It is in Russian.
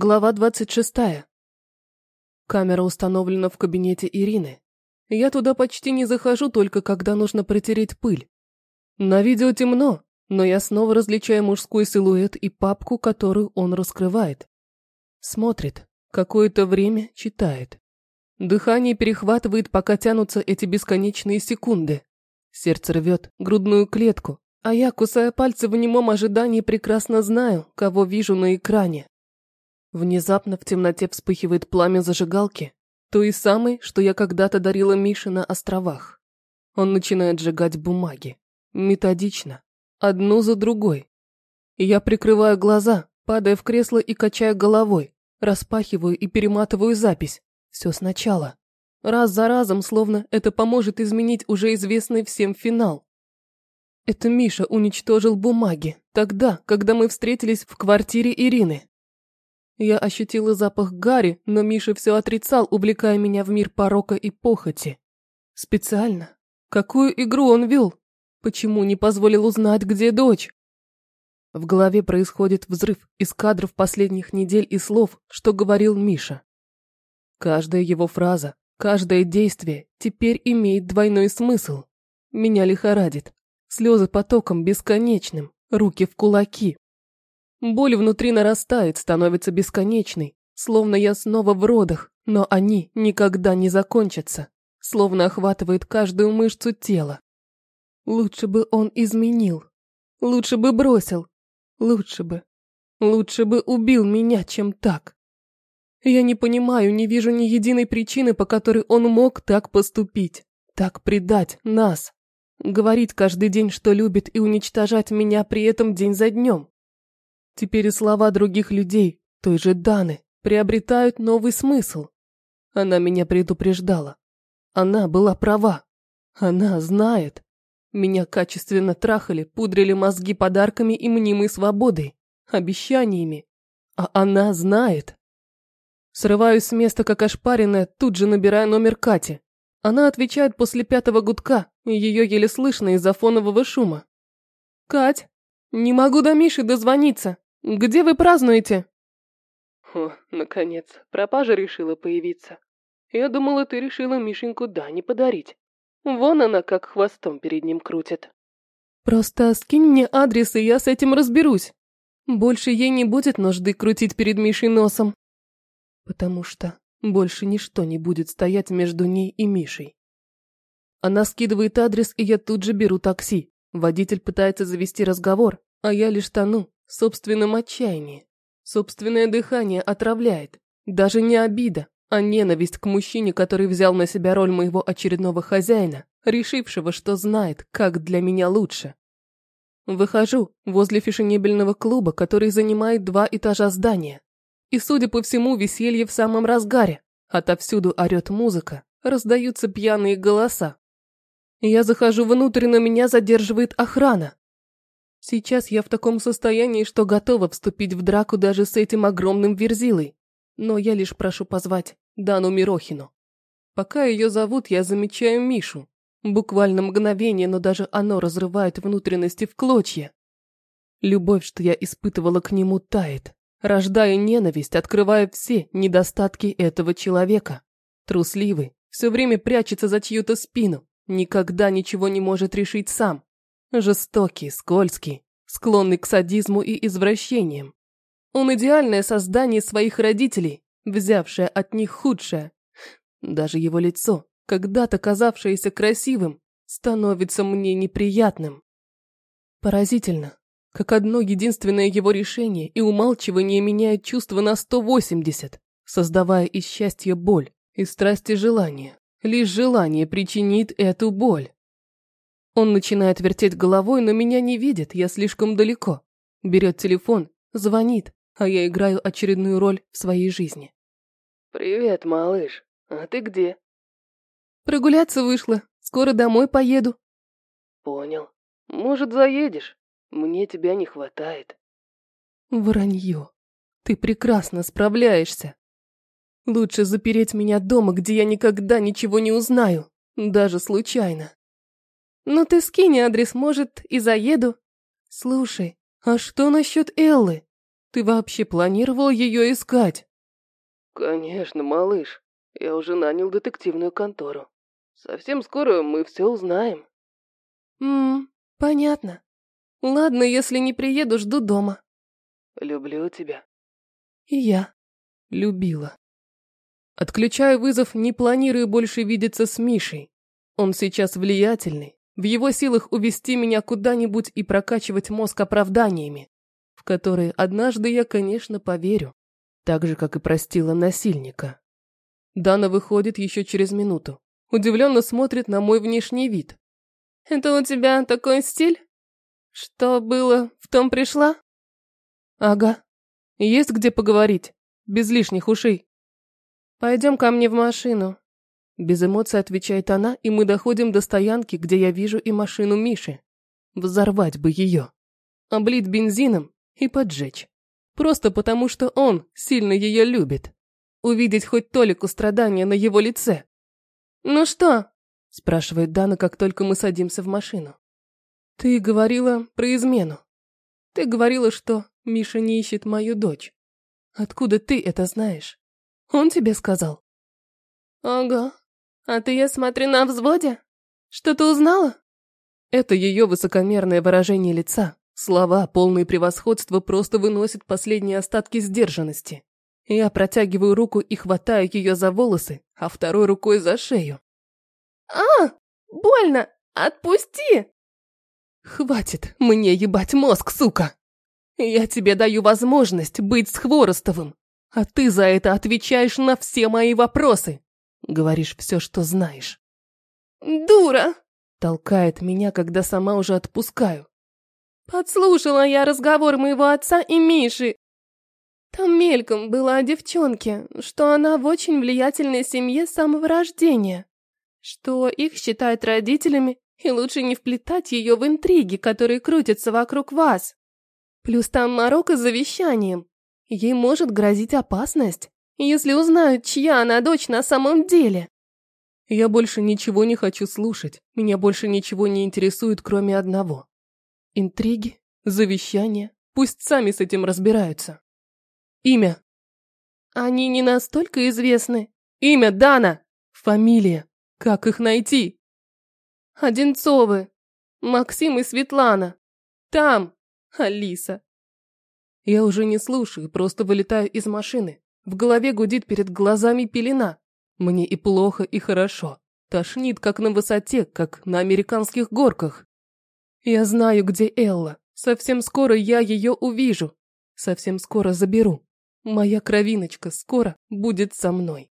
Глава 26. Камера установлена в кабинете Ирины. Я туда почти не захожу, только когда нужно протереть пыль. На видео темно, но я снова различаю мужской силуэт и папку, которую он раскрывает. Смотрит, какое-то время читает. Дыхание перехватывает, пока тянутся эти бесконечные секунды. Сердце рвет грудную клетку, а я, кусая пальцы в немом ожидании, прекрасно знаю, кого вижу на экране. Внезапно в темноте вспыхивает пламя зажигалки, той самой, что я когда-то дарила Мише на островах. Он начинает сжигать бумаги. Методично. Одну за другой. Я прикрываю глаза, падая в кресло и качая головой, распахиваю и перематываю запись. Все сначала. Раз за разом, словно это поможет изменить уже известный всем финал. Это Миша уничтожил бумаги, тогда, когда мы встретились в квартире Ирины. Я ощутила запах Гарри, но Миша все отрицал, увлекая меня в мир порока и похоти. Специально. Какую игру он вел? Почему не позволил узнать, где дочь? В голове происходит взрыв из кадров последних недель и слов, что говорил Миша. Каждая его фраза, каждое действие теперь имеет двойной смысл. Меня лихорадит. Слезы потоком бесконечным, руки в кулаки. Боль внутри нарастает, становится бесконечной, словно я снова в родах, но они никогда не закончатся, словно охватывает каждую мышцу тела. Лучше бы он изменил, лучше бы бросил, лучше бы, лучше бы убил меня, чем так. Я не понимаю, не вижу ни единой причины, по которой он мог так поступить, так предать нас, говорить каждый день, что любит, и уничтожать меня при этом день за днем. Теперь и слова других людей, той же Даны, приобретают новый смысл. Она меня предупреждала. Она была права. Она знает. Меня качественно трахали, пудрили мозги подарками и мнимой свободой, обещаниями. А она знает. Срываюсь с места, как ошпаренная, тут же набираю номер Кати. Она отвечает после пятого гудка, и ее еле слышно из-за фонового шума. «Кать, не могу до Миши дозвониться. Где вы празднуете?» «О, наконец, пропажа решила появиться. Я думала, ты решила Мишеньку Дани подарить. Вон она как хвостом перед ним крутит». «Просто скинь мне адрес, и я с этим разберусь. Больше ей не будет нужды крутить перед Мишей носом. Потому что больше ничто не будет стоять между ней и Мишей. Она скидывает адрес, и я тут же беру такси. Водитель пытается завести разговор, а я лишь тону, в собственном отчаянии. Собственное дыхание отравляет. Даже не обида, а ненависть к мужчине, который взял на себя роль моего очередного хозяина, решившего, что знает, как для меня лучше. Выхожу возле фешенебельного клуба, который занимает два этажа здания. И, судя по всему, веселье в самом разгаре. Отовсюду орет музыка, раздаются пьяные голоса. Я захожу внутрь, но меня задерживает охрана. Сейчас я в таком состоянии, что готова вступить в драку даже с этим огромным верзилой. Но я лишь прошу позвать Дану Мирохину. Пока ее зовут, я замечаю Мишу. Буквально мгновение, но даже оно разрывает внутренности в клочья. Любовь, что я испытывала к нему, тает, рождая ненависть, открывая все недостатки этого человека. Трусливый, все время прячется за чью-то спину, никогда ничего не может решить сам. Жестокий, скользкий, склонный к садизму и извращениям. Он идеальное создание своих родителей, взявшее от них худшее. Даже его лицо, когда-то казавшееся красивым, становится мне неприятным. Поразительно, как одно единственное его решение и умалчивание меняет чувство на 180, создавая из счастья боль, из страсти желание. Лишь желание причинит эту боль. Он начинает вертеть головой, но меня не видит, я слишком далеко. Берет телефон, звонит, а я играю очередную роль в своей жизни. «Привет, малыш. А ты где?» «Прогуляться вышла. Скоро домой поеду». «Понял. Может, заедешь? Мне тебя не хватает». Вранье. Ты прекрасно справляешься. Лучше запереть меня дома, где я никогда ничего не узнаю, даже случайно. «Ну ты скинь адрес, может, и заеду». «Слушай, а что насчет Эллы?» Ты вообще планировал ее искать? Конечно, малыш. Я уже нанял детективную контору. Совсем скоро мы все узнаем. Ммм, понятно. Ладно, если не приеду, жду дома. Люблю тебя. И я любила. Отключаю вызов, не планирую больше видеться с Мишей. Он сейчас влиятельный. В его силах увести меня куда-нибудь и прокачивать мозг оправданиями, в которые однажды я, конечно, поверю, так же, как и простила насильника. Дана выходит еще через минуту. Удивленно смотрит на мой внешний вид. «Это у тебя такой стиль? Что было, в том пришла?» «Ага. Есть где поговорить, без лишних ушей». «Пойдем ко мне в машину». Без эмоций отвечает она, и мы доходим до стоянки, где я вижу и машину Миши. Взорвать бы ее. Облить бензином и поджечь. Просто потому, что он сильно ее любит. Увидеть хоть толику страдания на его лице. «Ну что?» – спрашивает Дана, как только мы садимся в машину. «Ты говорила про измену. Ты говорила, что Миша не ищет мою дочь. Откуда ты это знаешь?» Он тебе сказал? Ага. А ты, я смотрю, на взводе? Что ты узнала? Это ее высокомерное выражение лица. Слова, полные превосходства, просто выносят последние остатки сдержанности. Я протягиваю руку и хватаю ее за волосы, а второй рукой за шею. «А, больно! Отпусти!» «Хватит мне ебать мозг, сука! Я тебе даю возможность быть с Хворостовым, а ты за это отвечаешь на все мои вопросы. Говоришь все, что знаешь. Дура! Толкает меня, когда сама уже отпускаю. Подслушала я разговор моего отца и Миши. Там мельком было о девчонке, что она в очень влиятельной семье с самого рождения, что их считают родителями, и лучше не вплетать ее в интриги, которые крутятся вокруг вас. Плюс там Марокко с завещанием, Ей может грозить опасность, если узнают, чья она дочь на самом деле. Я больше ничего не хочу слушать. Меня больше ничего не интересует, кроме одного. Интриги, завещания. Пусть сами с этим разбираются. Имя. Они не настолько известны. Имя Дана. Фамилия. Как их найти? Одинцовы. Максим и Светлана. Там. Алиса. Я уже не слушаю, просто вылетаю из машины. В голове гудит перед глазами пелена. Мне и плохо, и хорошо. Тошнит, как на высоте, как на американских горках. Я знаю, где Элла. Совсем скоро я ее увижу. Совсем скоро заберу. Моя кровиночка скоро будет со мной.